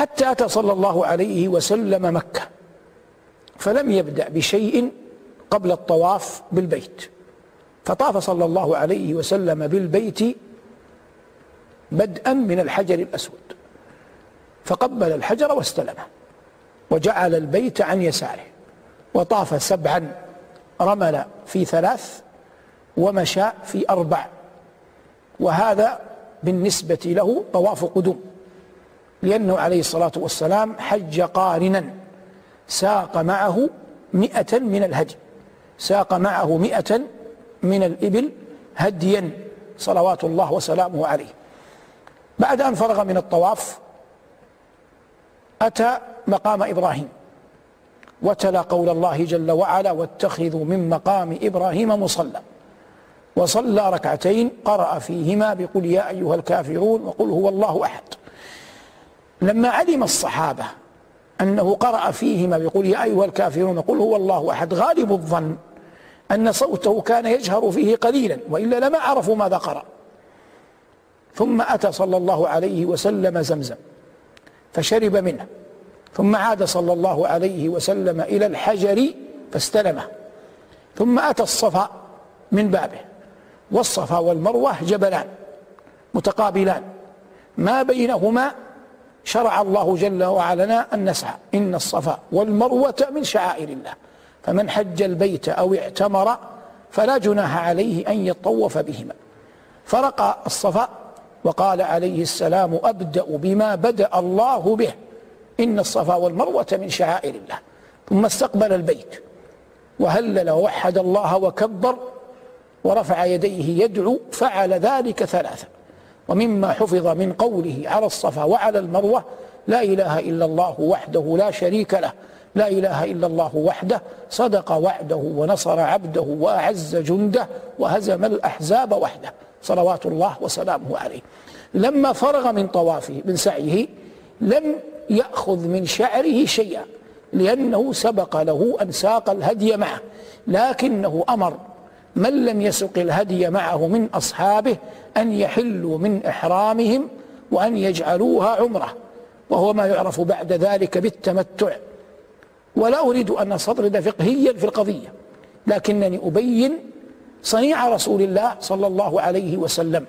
حتى أتى صلى الله عليه وسلم مكة. فلم يبدأ بشيء قبل الطواف بالبيت. فطاف صلى الله عليه وسلم بالبيت بدءا من الحجر الأسود. فقبل الحجر واستلمه وجعل البيت عن يساره. وطاف سبعا رمل في ثلاث ومشى في أربع. وهذا بالنسبة له طواف قدوم. لأنه عليه الصلاة والسلام حج قارنا. ساق معه مئة من الهدي. ساق معه مئة من الإبل هديا صلوات الله وسلامه عليه. بعد أن فرغ من الطواف أتى مقام إبراهيم. وتلا قول الله جل وعلا واتخذوا من مقام إبراهيم مصلى وصلى ركعتين قرأ فيهما بقل يا أيها الكافرون وقل هو الله أحد لما علم الصحابة أنه قرأ فيهما بقل يا أيها الكافرون وقل هو الله أحد غالب الظن أن صوته كان يجهر فيه قليلا وإلا لما عرفوا ماذا قرأ. ثم أتى صلى الله عليه وسلم زمزم فشرب منه. ثم عاد صلى الله عليه وسلم إلى الحجر فاستلمه. ثم أتى الصفا من بابه والصفا والمروة جبلان متقابلان. ما بينهما شرع الله جل وعلا أن نسعى. إن الصفا والمروة من شعائر الله. فمن حج البيت أو اعتمر فلا جناح عليه أن يطوف بهما. فرقى الصفا وقال عليه السلام أبدأ بما بدأ الله به. إن الصفا والمروة من شعائر الله. ثم استقبل البيت. وهلل ووحد الله وكبر. ورفع يديه يدعو. فعل ذلك ثلاثا ومما حفظ من قوله على الصفا وعلى المروة لا إله إلا الله وحده لا شريك له لا إله إلا الله وحده صدق وعده ونصر عبده وأعز جنده وهزم الأحزاب وحده صلوات الله وسلامه عليه. لما فرغ من طوافه من سعيه لم يأخذ من شعره شيئا لأنه سبق له أن ساق الهدي معه لكنه أمر من لم يسق الهدي معه من أصحابه أن يحلوا من إحرامهم وأن يجعلوها عمرة وهو ما يعرف بعد ذلك بالتمتع. ولا أريد أن أستطرد فقهيا في القضية لكنني أبين صنيع رسول الله صلى الله عليه وسلم.